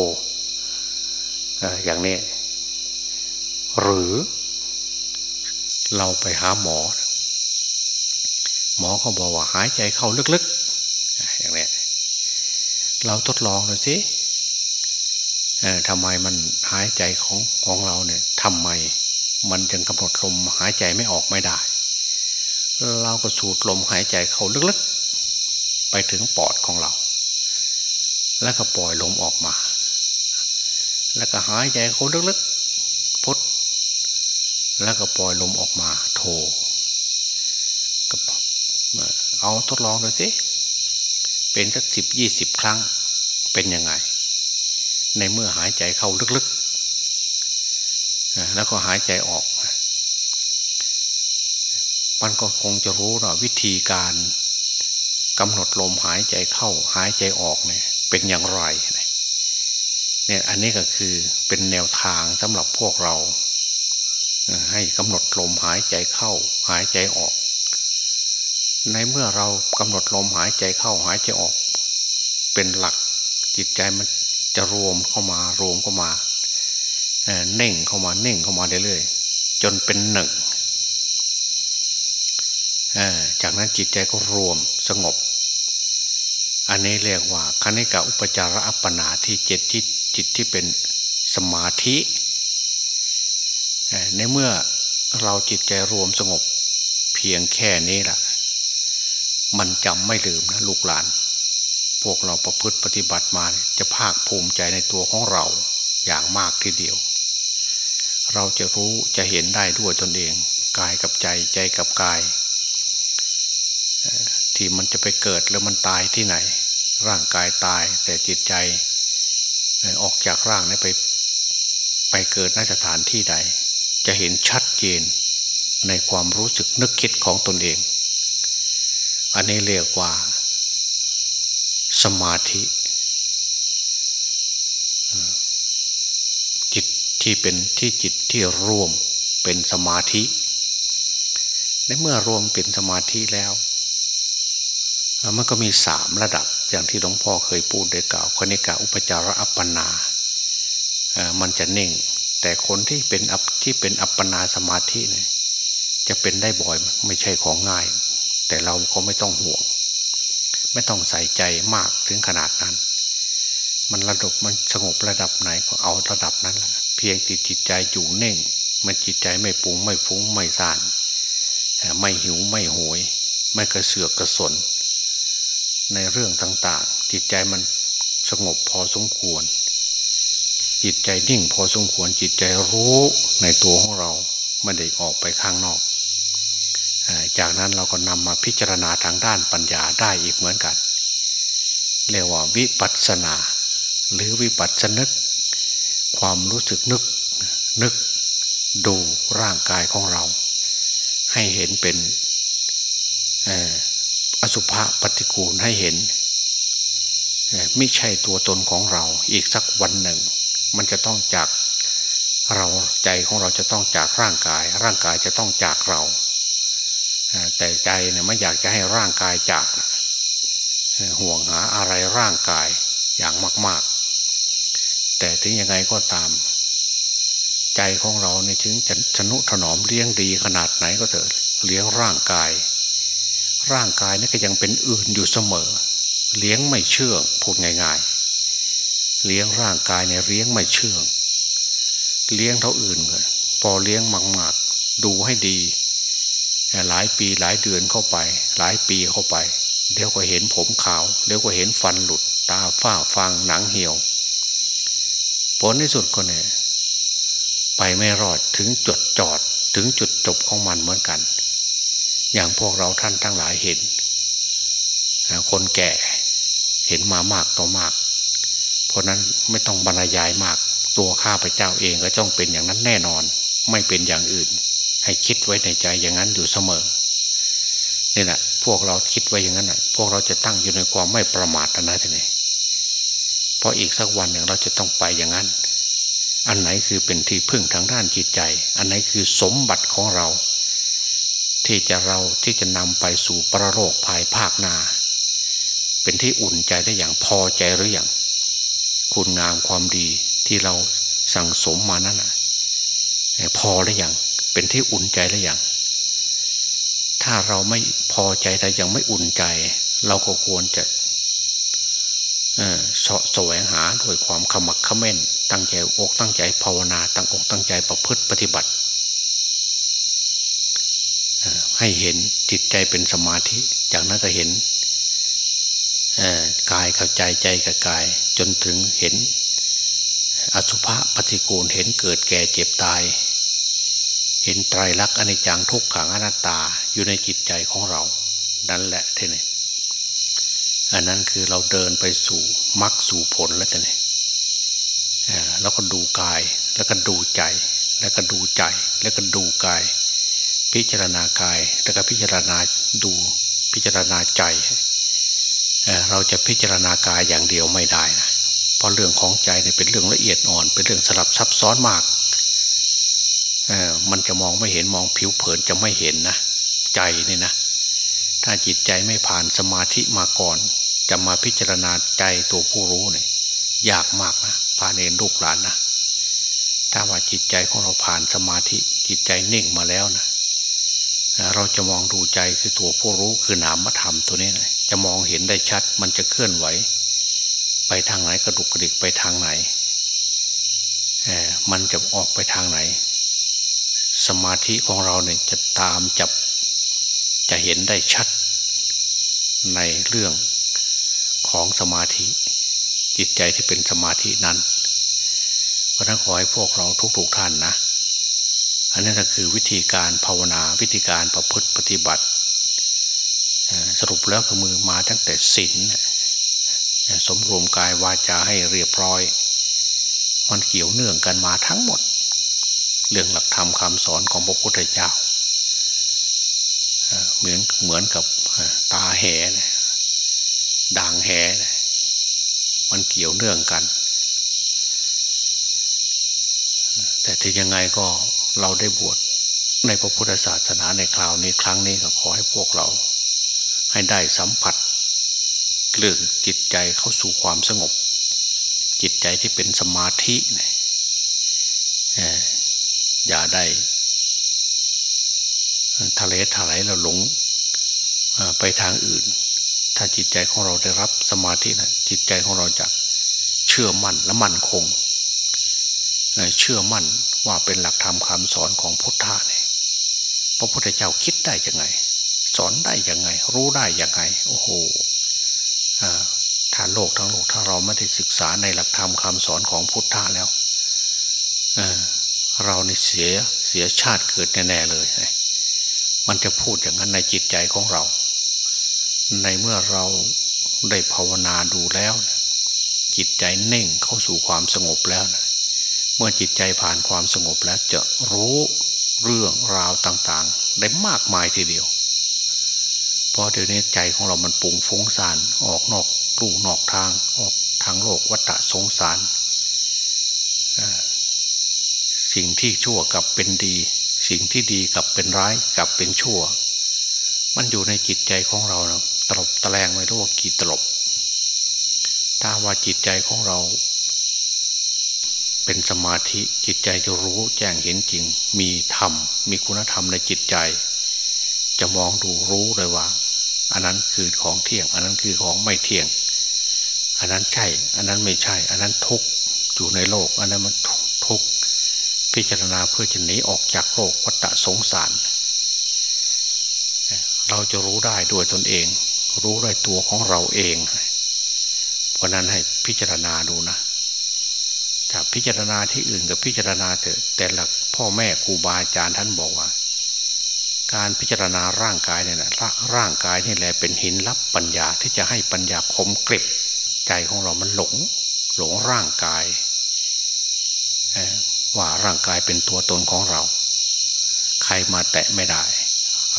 อย่างนี้ หรือเราไปหาหมอ หมอเขาบอกว่าหายใจเข้าลึกๆ อย่างนี้เราทดลองดูสิทำไมมันหายใจของของเราเนี่ยทำไมมันจึงกำหนดลมหายใจไม่ออกไม่ได้ เราก็สูดลมหายใจเข้าลึกๆ ไปถึงปอดของเรา แล้วก็ปล่อยลมออกมา แล้วก็หายใจเข้าลึกๆพุทแล้วก็ปล่อยลมออกมา โทก็เอาทดลองดูสิ เป็นสักสิบยี่สิบครั้ง เป็นยังไง ในเมื่อหายใจเข้าลึกๆ แล้วก็หายใจออก มันก็คงจะรู้ว่าวิธีการกำหนดลมหายใจเข้าหายใจออกเนี่ย เป็นอย่างไรเนี่ยอันนี้ก็คือเป็นแนวทางสำหรับพวกเรา ให้กำหนดลมหายใจเข้า หายใจออก ในเมื่อเรากำหนดลมหายใจเข้าหายใจออก เป็นหลักจิตใจมันจะรวมเข้ามารวมเข้ามาเน่งเข้ามาเน่งเข้ามาเรื่อยๆจนเป็นหนึ่งจากนั้นจิตใจก็รวมสงบ อันนี้เรียกว่าคณิกาอุปจาระอัปปนาที่เจ็ดที่จิตที่เป็นสมาธิในเมื่อเราจิตใจรวมสงบเพียงแค่นี้แหละมันจำไม่ลืมนะลูกหลาน พวกเราประพฤติปฏิบัติมาจะภาคภูมิใจในตัวของเราอย่างมากทีเดียว เราจะรู้จะเห็นได้ด้วยตนเอง กายกับใจใจกับกาย ที่มันจะไปเกิดแล้วมันตายที่ไหน ร่างกายตายแต่จิตใจออกจากร่างนี้ไปไปเกิดนสถานที่ใด จะเห็นชัดเจนในความรู้สึกนึกคิดของตนเอง อันนี้เรียกว่า สมาธิ จิตที่เป็นที่จิตที่รวมเป็นสมาธิ ในเมื่อรวมเป็นสมาธิแล้ว มันก็มีสามระดับอย่างที่หลวงพ่อเคยพูดได้กล่าวคณิกาอุปจาระอัปปนา มันจะเน่ง แต่คนที่เป็นอัที่เป็นอัปปนาสมาธิเนี่ยจะเป็นได้บ่อยไม่ใช่ของง่าย แต่เราก็ไม่ต้องห่วง ไม่ต้องใส่ใจมากถึงขนาดนั้น มันระดับมันสงบระดับไหนก็เอาระดับนั้นแหละเพียงจิตจิตใจอยู่เน่ง มันจิตใจไม่ปุงไม่ฟุ้งไม่สานไม่หิวไม่โหย ไม่กระเสือกกระสน ในเรื่องต่าง ๆ จิตใจมันสงบพอสมควร จิตใจนิ่งพอสมควร จิตใจรู้ในตัวของเราไม่ได้ออกไปข้างนอก จากนั้นเราก็นำมาพิจารณาทางด้านปัญญาได้อีกเหมือนกัน เรียกว่าวิปัสสนา หรือวิปัสสนึก ความรู้สึกนึกนึกดูร่างกายของเรา ให้เห็นเป็น สุภะปฏิกูลให้เห็น ไม่ใช่ตัวตนของเรา อีกสักวันหนึ่ง มันจะต้องจากเราใจของเราจะต้องจากร่างกาย ร่างกายจะต้องจากเรา แต่ใจเนี่ยไม่อยากจะให้ร่างกายจาก ห่วงหาอะไรร่างกายอย่างมาก ๆ แต่ถึงยังไงก็ตาม ใจของเราในถึงจะชนุถนอมเลี้ยงดีขนาดไหนก็เถอะเลี้ยงร่างกาย ร่างกายนี่ก็ยังเป็นอื่นอยู่เสมอ เลี้ยงไม่เชื่องพูดง่ายๆ เลี้ยงร่างกายเนี่ยเลี้ยงไม่เชื่อง เลี้ยงเท่าอื่นเลยพอเลี้ยงมากๆดูให้ดี หลายปีหลายเดือนเข้าไป หลายปีเข้าไป เดี๋ยวก็เห็นผมขาวเดี๋ยวก็เห็นฟันหลุด ตาฝ้าฟางหนังเหี่ยว ผลที่สุดก็เนี่ยไปไม่รอดถึงจุดจอดถึงจุดจบของมันเหมือนกัน อย่างพวกเราท่านทั้งหลายเห็น คนแก่เห็นมามากต่อมาก เพราะนั้นไม่ต้องบรรยายมาก ตัวข้าพเจ้าเองก็ต้องเป็นอย่างนั้นแน่นอน ไม่เป็นอย่างอื่น ให้คิดไว้ในใจอย่างนั้นอยู่เสมอนี่แหละพวกเราคิดไว้อย่างนั้นแหะพวกเราจะตั้งอยู่ในความไม่ประมาทนะท่านนี่เพราะอีกสักวันหนึ่งเราจะต้องไปอย่างนั้น อันไหนคือเป็นที่พึ่งทางด้านจิตใจ อันไหนคือสมบัติของเรา ที่จะเราที่จะนำไปสู่ประโลกภายภาคหน้า เป็นที่อุ่นใจได้อย่างพอใจหรืออย่างคุณงามความดีที่เราสั่งสมมานั่นนะพอหรือยังเป็นที่อุ่นใจหรือยังถ้าเราไม่พอใจแต่ยังไม่อุ่นใจ เราก็ควรจะสะแสวงหาด้วยความขมักขม้นตั้งใจอกตั้งใจภาวนา ตั้งอกตั้งใจประพฤติปฏิบัติ ให้เห็นจิตใจเป็นสมาธิ จากนั้นก็เห็นกายเข้าใจใจกับกาย จนถึงเห็น อสุภะปฏิกูลเห็นเกิดแก่เจ็บตาย เห็นไตรลักษณ์อนิจจังทุกขังอนัตตาอยู่ในจิตใจของเรา นั่นแหละท่นี่อันนั้นคือเราเดินไปสู่มรรคสู่ผลแล้วท่นี่แล้วก็ดูกายแล้วก็ดูใจ แล้วก็ดูใจ แล้วก็ดูกาย พิจารณากาย แล้วก็พิจารณาดูพิจารณาใจ เราจะพิจารณากายอย่างเดียวไม่ได้นะเพราะเรื่องของใจเนี่ยเป็นเรื่องละเอียดอ่อน เป็นเรื่องสลับซับซ้อนมาก มันจะมองไม่เห็นมองผิวเผินจะไม่เห็นนะ ใจนี่นะ ถ้าจิตใจไม่ผ่านสมาธิมาก่อน จะมาพิจารณาใจตัวผู้รู้เนี่ยยากมากนะพาเนรลูกหลานนะถ้าว่าจิตใจของเราผ่านสมาธิจิตใจนิ่งมาแล้วนะ เราจะมองดูใจคือตัวผู้รู้คือนามธรรมตัวนี้นะจะมองเห็นได้ชัด มันจะเคลื่อนไหว ไปทางไหนกระดุกกระดิกไปทางไหนมันจะออกไปทางไหน สมาธิของเราเนี่ยจะตามจับจะเห็นได้ชัด ในเรื่องของสมาธิ จิตใจที่เป็นสมาธินั้นเพราะนั้นขอให้พวกเราทุกๆทท่านนะ อันนี้ก็คือวิธีการภาวนาวิธีการประพฤติปฏิบัติ สรุปแล้วคือมือมาตั้งแต่ศีลสมรวมกายวาจาให้เรียบร้อย มันเกี่ยวเนื่องกันมาทั้งหมด เรื่องหลักธรรมคำสอนของพระพุทธเจ้าเหมือนเหมือนกับตาแหด่างแหมันเกี่ยวเนื่องกัน แต่ที่ยังไงก็ เราได้บวชในพระพุทธศาสนาในคราวนี้ครั้งนี้ก็ขอให้พวกเรา ให้ได้สัมผัส เรื่องจิตใจเข้าสู่ความสงบ จิตใจที่เป็นสมาธิเนี่ยอย่าได้ ทะเลถลายเราหลงไปทางอื่น ถ้าจิตใจของเราได้รับสมาธินะจิตใจของเราจะเชื่อมั่นและมั่นคง เชื่อมั่นว่าเป็นหลักธรรมคำสอนของพุทธะเนี่ยพระพุทธเจ้าคิดได้ยังไง สอนได้ยังไง รู้ได้ยังไง โอ้โหถ้าโลกทั้งโลกถ้าเราไม่ได้ศึกษาในหลักธรรมคำสอนของพุทธะแล้วเราในเสียเสียชาติเกิดแน่ๆเลย มันจะพูดอย่างนั้นในจิตใจของเรา ในเมื่อเราได้ภาวนาดูแล้ว จิตใจเน่งเข้าสู่ความสงบแล้ว เมื่อจิตใจผ่านความสงบแล้วจะรู้เรื่องราวต่างๆ ได้มากมายทีเดียว เพราะเดี๋ยวนี้ใจของเรามันปุ่งฟุ้งซ่านออกนอกลู่นอกทางออกทางโลกวัฏสงสาร สิ่งที่ชั่วกับเป็นดี สิ่งที่ดีกับเป็นร้ายกับเป็นชั่ว มันอยู่ในจิตใจของเรานะตลบตะแลงไม่รู้ว่ากี่ตลบ ถ้าว่าจิตใจของเรา เป็นสมาธิจิตใจจะรู้แจ้งเห็นจริง มีธรรม มีคุณธรรมในจิตใจ จะมองดูรู้เลยว่า อันนั้นคือของเที่ยง อันนั้นคือของไม่เที่ยง อันนั้นใช่ อันนั้นไม่ใช่ อันนั้นทุกอยู่ในโลก อันนั้นมันทุกพิจารณาเพื่อจะหนีออกจากโลกวัฏสงสาร เราจะรู้ได้ด้วยตนเอง รู้ได้ตัวของเราเองเพราะนั้นให้พิจารณาดูนะ ถ้าพิจารณาที่อื่นกับพิจารณาเถอะแต่หลักพ่อแม่ครูบาอาจารย์ท่านบอกว่า การพิจารณาร่างกายเนี่ยนะร่างกายนี่แหละเป็นหินรับปัญญาที่จะให้ปัญญาคมกริบใจของเรามันหลง หลงร่างกาย ว่าร่างกายเป็นตัวตนของเรา ใครมาแตะไม่ได้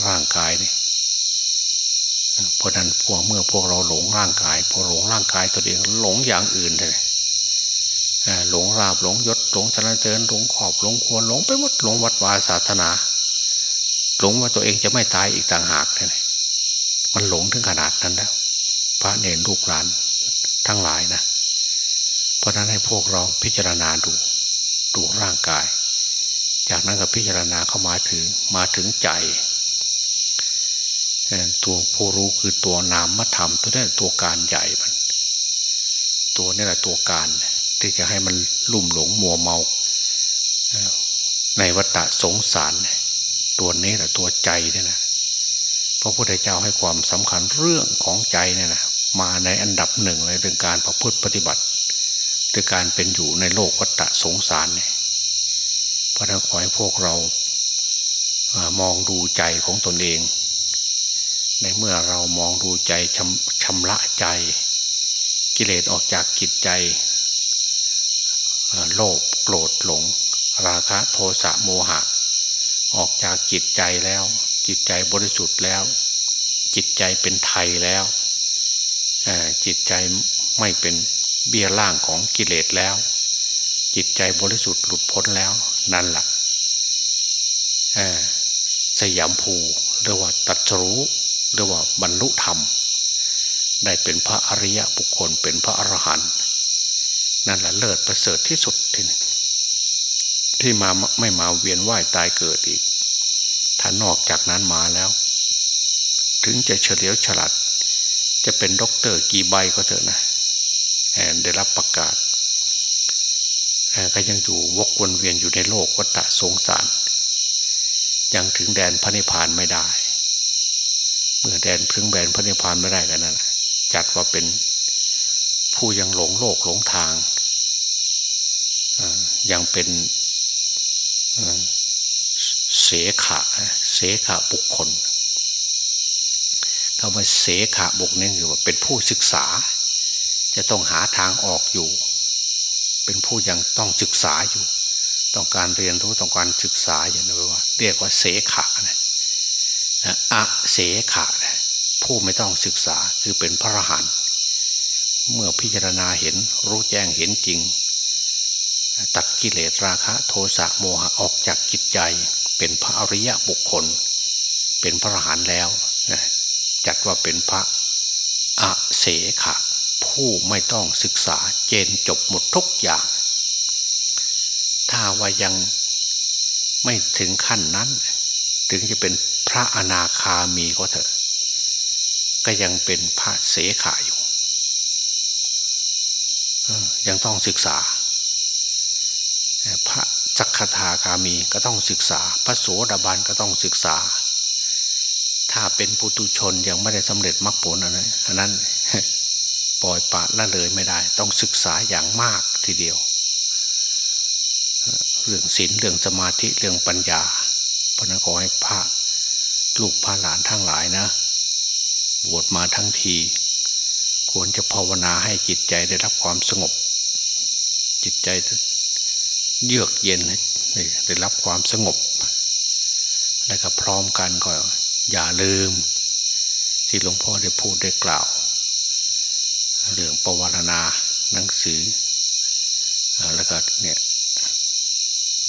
ร่างกายนี่เพราะนั้นพวกเมื่อพวกเราหลงร่างกาย พอหลงร่างกายตัวเองหลงอย่างอื่นเลย หลงราบหลงยศหลงชนะเจริญหลงขอบหลงควรหลงไปหมดหลงวัดวาศาสนา หลงว่าตัวเองจะไม่ตายอีกต่างหากเลยมันหลงถึงขนาดนั้นแล้ว พระเนรลูกหลานทั้งหลายนะ เพราะนั้นให้พวกเราพิจารณาดู ดูร่างกาย จากนั้นก็พิจารณาเข้ามาถึงมาถึงใจตัวผู้รู้คือตัวนามธรรม ตัวนี้ตัวการใหญ่มัน ตัวนี้แหละตัวการ ที่จะให้มันลุ่มหลงมัวเมา ในวัฏสงสาร ตัวนี้แหละตัวใจเนี่ยนะพระพุทธเจ้าให้ความสำคัญเรื่องของใจเนี่ยนะมาในอันดับหนึ่งเลยเรื่องการประพฤติปฏิบัติด้วยการเป็นอยู่ในโลกวัฏสงสารเนี่ยพระนั้นขอให้พวกเรามองดูใจของตนเอง ในเมื่อเรามองดูใจชำชำระใจ กิเลสออกจากจิตใจ โลภโกรธหลง ราคะโทสะโมหะ ออกจากจิตใจแล้ว จิตใจบริสุทธิ์แล้ว จิตใจเป็นไทยแล้วจิตใจไม่เป็นเบี้ยล่างของกิเลสแล้ว จิตใจบริสุทธิ์หลุดพ้นแล้วนั่นแหละสยามภูเรียกว่าตัดรู้เรียกว่าบรรลุธรรม ได้เป็นพระอริยะบุคคลเป็นพระอรหันต์ นั่นแหละเลิศประเสริฐที่สุดที่ที่มาไม่มาเวียนว่ายตายเกิดอีก ถ้านอกจากนั้นมาแล้ว ถึงจะเฉลียวฉลาด จะเป็นด็อกเตอร์กี่ใบก็เถอะนะได้รับประกาศก็ยังอยู่วกวนเวียนอยู่ในโลกวัฏสงสาร ยังถึงแดนพระนิพพานไม่ได้ เมื่อแดนพึงแบนพระนิพพานไม่ได้กันนั่นจัดว่าเป็น ผู้ยังหลงโลกหลงทางยังเป็นเสขะเสขะบุคคลคำว่าเสขะบุคนี่คือว่าเป็นผู้ศึกษา จะต้องหาทางออกอยู่ เป็นผู้ยังต้องศึกษาอยู่ ต้องการเรียนรู้ต้องการศึกษาอย่างนี้ว่า เรียกว่าเสขะนะอะเสขะผู้ไม่ต้องศึกษาคือเป็นพระอรหันต์ เมื่อพิจารณาเห็นรู้แจ้งเห็นจริง ตัดกิเลสราคะโทสะโมหะออกจากจิตใจ เป็นพระอริยะบุคคล เป็นพระอรหันต์แล้วจัดว่าเป็นพระอะเสขะผู้ไม่ต้องศึกษาเจนจบหมดทุกอย่าง ถ้าว่ายังไม่ถึงขั้นนั้น ถึงจะเป็นพระอนาคามีก็เถอะ ก็ยังเป็นพระเสขาอยู่ ยังต้องศึกษา พระจักคาคามีก็ต้องศึกษา พระโสดาบันก็ต้องศึกษา ถ้าเป็นปุตุชนยังไม่ได้สำเร็จมรรคผลอันนั้นปล่อยปะละเลยไม่ได้ ต้องศึกษาอย่างมากทีเดียว เรื่องศีลเรื่องสมาธิเรื่องปัญญาพระนั้นขอให้พระลูกพาหลานทั้งหลายนะ บวชมาทั้งที ควรจะภาวนาให้จิตใจได้รับความสงบ ใจเยือกเย็นได้รับความสงบ และก็พร้อมกันก็อย่าลืม ที่หลวงพ่อได้พูดได้กล่าว เรื่องประวัตินาหนังสือ แล้วก็เนี่ย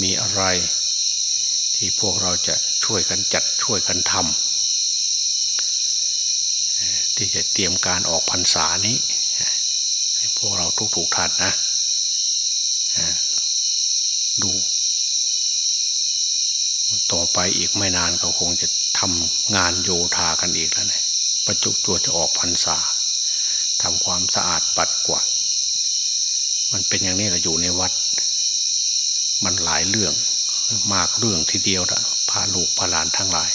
มีอะไรที่พวกเราจะช่วยกันจัดช่วยกันทำที่จะเตรียมการออกพรรษานี้ ให้พวกเราทุกๆท่านนะดู ต่อไปอีกไม่นานเขาคงจะทำงานโยธากันอีกแล้วนะประจุตัวจะออกพรรษาทำความสะอาดปัดกวาดมันเป็นอย่างนี้เราอยู่ในวัด มันหลายเรื่องมากเรื่องทีเดียวละพาลูกพาหลานทั้งหลาย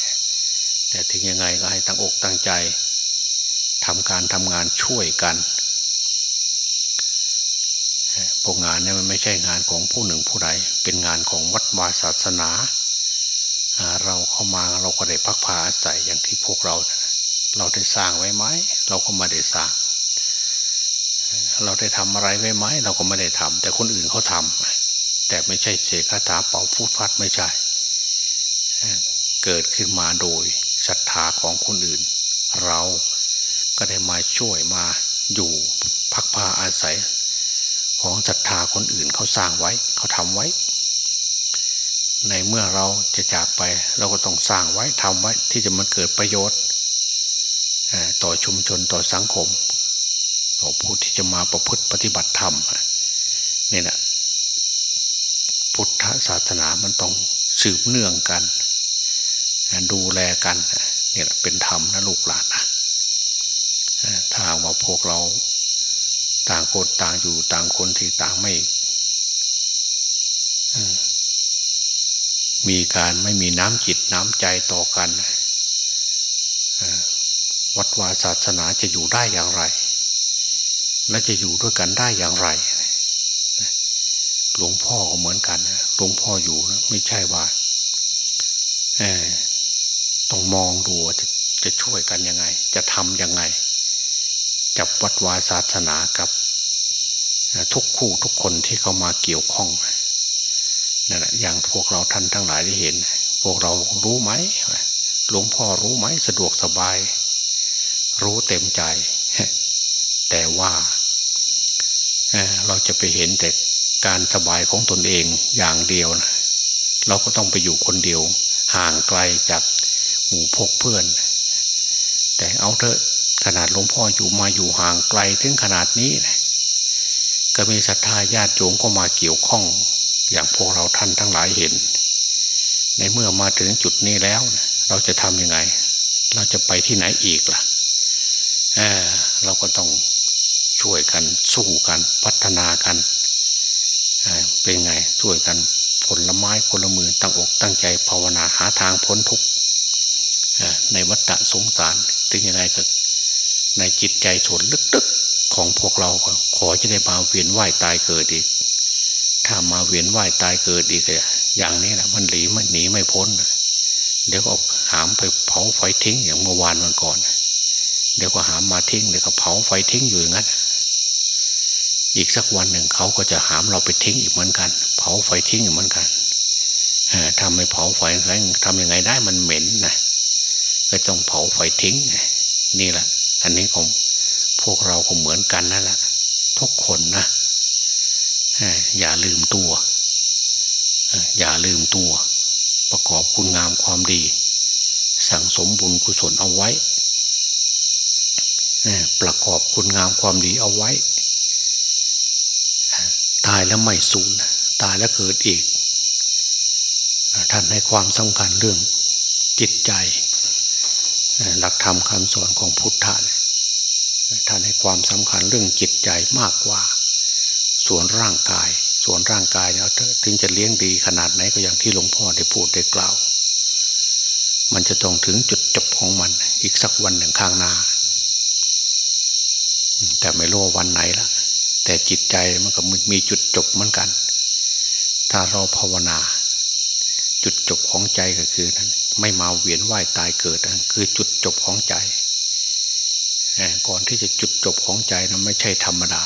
แต่ถึงยังไงก็ให้ตั้งอกตั้งใจทำการทำงานช่วยกันพวกงานเนี่ยมันไม่ใช่งานของผู้หนึ่งผู้ใดเป็นงานของวัดวาศาสนา เราเข้ามาเราก็ได้พักพาอาศัยอย่างที่พวกเรา เราได้สร้างไว้ไหมเราก็ไม่ได้สร้าง เราได้ทำอะไรไว้ไหมเราก็ไม่ได้ทำแต่คนอื่นเขาทำแต่ไม่ใช่เสกคาถาเป่าพูดฟัดไม่ใช่เกิดขึ้นมาโดยศรัทธาของคนอื่น เราก็ได้มาช่วยมาอยู่พักพาอาศัย ของศรัทธาคนอื่นเขาสร้างไว้เขาทำไว้ ในเมื่อเราจะจากไป เราก็ต้องสร้างไว้ทำไว้ที่จะมันเกิดประโยชน์ ต่อชุมชนต่อสังคม ต่อผู้ที่จะมาประพฤติปฏิบัติธรรมนี่แหละพุทธศาสนามันต้องสืบเนื่องกัน ดูแลกันนี่แหละเป็นธรรมนะลูกหลานนะถ้าว่าพวกเราต่างคนต่างอยู่ต่างคนที่ต่างไม่ มีการไม่มีน้ำจิตน้ำใจต่อกันวัดวาศาสนาจะอยู่ได้อย่างไร และจะอยู่ด้วยกันได้อย่างไร หลวงพ่อก็เหมือนกันหลวงพ่ออยู่นะไม่ใช่ว่าต้องมองดูจะจะช่วยกันยังไง จะทำยังไง จับวัดวาศาสนากับทุกคู่ทุกคนที่เข้ามาเกี่ยวข้อง นั่นแหละอย่างพวกเราท่านทั้งหลายได้เห็น พวกเรารู้ไหมหลวงพ่อรู้ไหมสะดวกสบาย รู้เต็มใจ แต่ว่าเราจะไปเห็นแต่การสบายของตนเองอย่างเดียวนะเราก็ต้องไปอยู่คนเดียว ห่างไกลจากหมู่พกเพื่อน แต่เอาเถอะขนาดหลวงพ่ออยู่มาอยู่ห่างไกลถึงขนาดนี้นะก็มีศรัทธาญาติโยมก็มาเกี่ยวข้อง อย่างพวกเราท่านทั้งหลายเห็น ในเมื่อมาถึงจุดนี้แล้ว เราจะทำยังไง เราจะไปที่ไหนอีกล่ะเเราก็ต้องช่วยกันสู้กันพัฒนากันเป็นไงช่วยกันผลไม้คนลมือตั้งอกตั้งใจภาวนาหาทางพ้นทุกข์ในวัฏสงสารถึงยังไงก็ในจิตใจส่วนลึกๆของพวกเราขอจะได้มาเวียนว่ายตายเกิดอีก ถ้ามาเวียนว่ายตายเกิดอีกอย่างนี้นะมันหลีมันหนีไม่พ้นเดี๋ยวก็หามไปเผาไฟทิ้งอย่างเมื่อวานวันก่อน เดี๋ยวก็หามมาทิ้งเดี๋ยวก็เผาไฟทิ้งอยู่อย่างนั้นอีกสักวันหนึ่งเขาก็จะหามเราไปทิ้งอีกเหมือนกัน เผาไฟทิ้งอีกเหมือนกันทำไม่เผาไฟทำยังไงได้มันเหม็นนะก็ต้องเผาไฟทิ้งนี่แหละ อันนี้ของพวกเราก็เหมือนกันนั่นแหละทุกคนนะ อย่าลืมตัว อย่าลืมตัว ประกอบคุณงามความดี สั่งสมบุญกุศลเอาไว้ ประกอบคุณงามความดีเอาไว้ ตายแล้วไม่สูญตายแล้วเกิดอีก ท่านให้ความสำคัญเรื่องจิตใจ หลักธรรมคำสอนของพุทธะท่านให้ความสำคัญเรื่องจิตใจมากกว่า ส่วนร่างกาย ส่วนร่างกายเนี่ยถึงจะเลี้ยงดีขนาดไหนก็อย่างที่หลวงพ่อได้พูดได้กล่าว มันจะต้องถึงจุดจบของมัน อีกสักวันหนึ่งข้างหน้า แต่ไม่รู้วันไหนละแต่จิตใจมันก็มีจุดจบเหมือนกัน ถ้าเราภาวนา จุดจบของใจก็คือนั้นไม่มาเวียนว่ายตายเกิดคือจุดจบของใจก่อนที่จะจุดจบของใจนะไม่ใช่ธรรมดา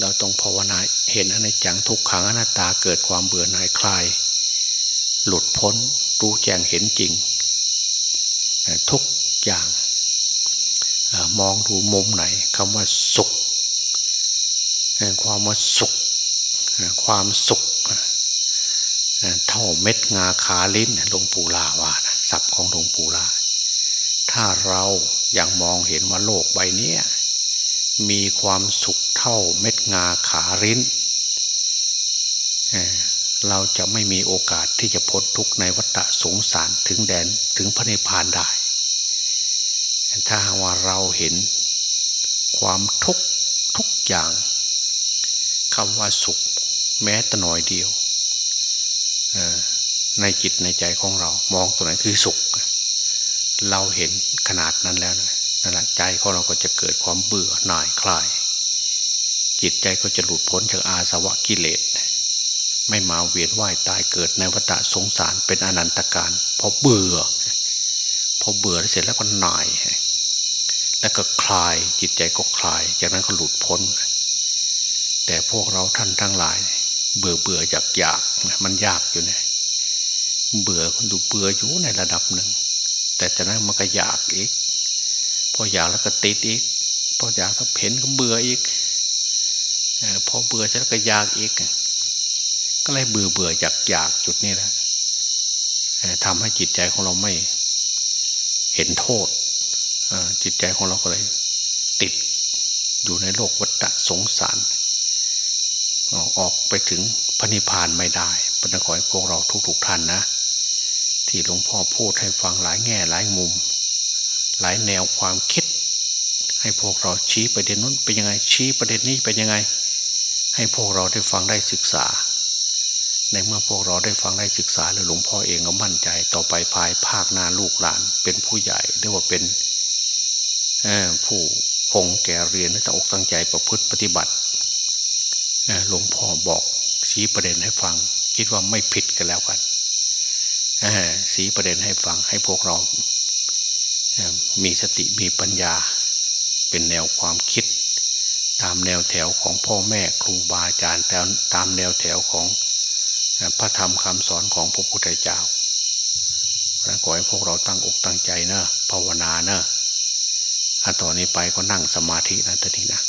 เราต้องภาวนาเห็นอนิจจังทุกขังอนัตตาเกิดความเบื่อหน่ายคลาย หลุดพ้นรู้แจ้งเห็นจริง ทุกอย่างมองดูมุมไหนคำว่าสุข ความว่าสุข ความสุข เท่าเม็ดงาขาลิ้นหลวงปู่ลาว่านะศัพท์ของหลวงปู่ลา ถ้าเรายังมองเห็นว่าโลกใบนี้มีความสุข เท่าเม็ดงาขาลิ้น เราจะไม่มีโอกาสที่จะพ้นทุกข์ในวัฏสงสารถึงแดนถึงพระนิพพานได้ ถ้าว่าเราเห็นความทุกข์ทุกอย่างคำว่าสุขแม้แต่น้อยเดียวในจิตในใจของเรามองตัวไหนคือสุข เราเห็นขนาดนั้นแล้วนั่นแหละใจของเราก็จะเกิดความเบื่อหน่ายคลาย จิตใจก็จะหลุดพ้นจากอาสวะกิเลส ไม่มาเวียนว่ายตายเกิดในวัฏสงสารเป็นอนันตการเพราะเบื่อ พอเบื่อเสร็จแล้วก็หน่าย แล้วก็คลายจิตใจก็คลาย จากนั้นก็หลุดพ้น แต่พวกเราท่านทั้งหลาย เบื่อเบื่ออยากอยากมันยากอยู่เนี่ยเบื่อคนดูเบื่ออยู่ในระดับหนึ่ง แต่จากนั้นมันก็อยากอีกพออยากแล้วก็ติดอีกพออยากแล้วเห็นก็เบื่ออีก พอเบื่อแล้วก็อยากอีก ก็เลยเบื่อเบื่ออยากอยากจุดนี้แหละทำให้จิตใจของเราไม่เห็นโทษจิตใจของเราก็เลย ติดอยู่ในโลกวัฏสงสาร ออกไปถึงพระนิพพานไม่ได้ปนขอให้พวกเราทุกๆท่านนะ ที่หลวงพ่อพูดให้ฟังหลายแง่หลายมุม หลายแนวความคิด ให้พวกเราชี้ประเด็นนู้นเป็นยังไงชี้ประเด็นนี้เป็นยังไง ให้พวกเราได้ฟังได้ศึกษา ในเมื่อพวกเราได้ฟังได้ศึกษาแล้วหลวงพ่อเองก็มั่นใจต่อไปภายภาคหน้าลูกหลาน เป็นผู้ใหญ่หรือว่าเป็นผู้คงแก่เรียนตั้งอกตั้งใจประพฤติปฏิบัติหลวงพ่อบอกชี้ประเด็นให้ฟัง คิดว่าไม่ผิดกันแล้วกันสีประเด็นให้ฟังให้พวกเรา มีสติมีปัญญา เป็นแนวความคิด ตามแนวแถวของพ่อแม่ครูบาอาจารย์ตามแนวแถวของพระธรรมคำสอนของพระพุทธเจ้าขอให้พวกเราตั้งอกตั้งใจนะภาวนาเนะถ้าต่อนนี้ไปก็นั่งสมาธินะตอนนี้นะ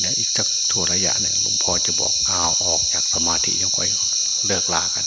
เดี๋ยวอีกสักชั่วระยะหนึ่งหลวงพ่อจะบอกเอาออกจากสมาธิยังค่อยเลิกลากัน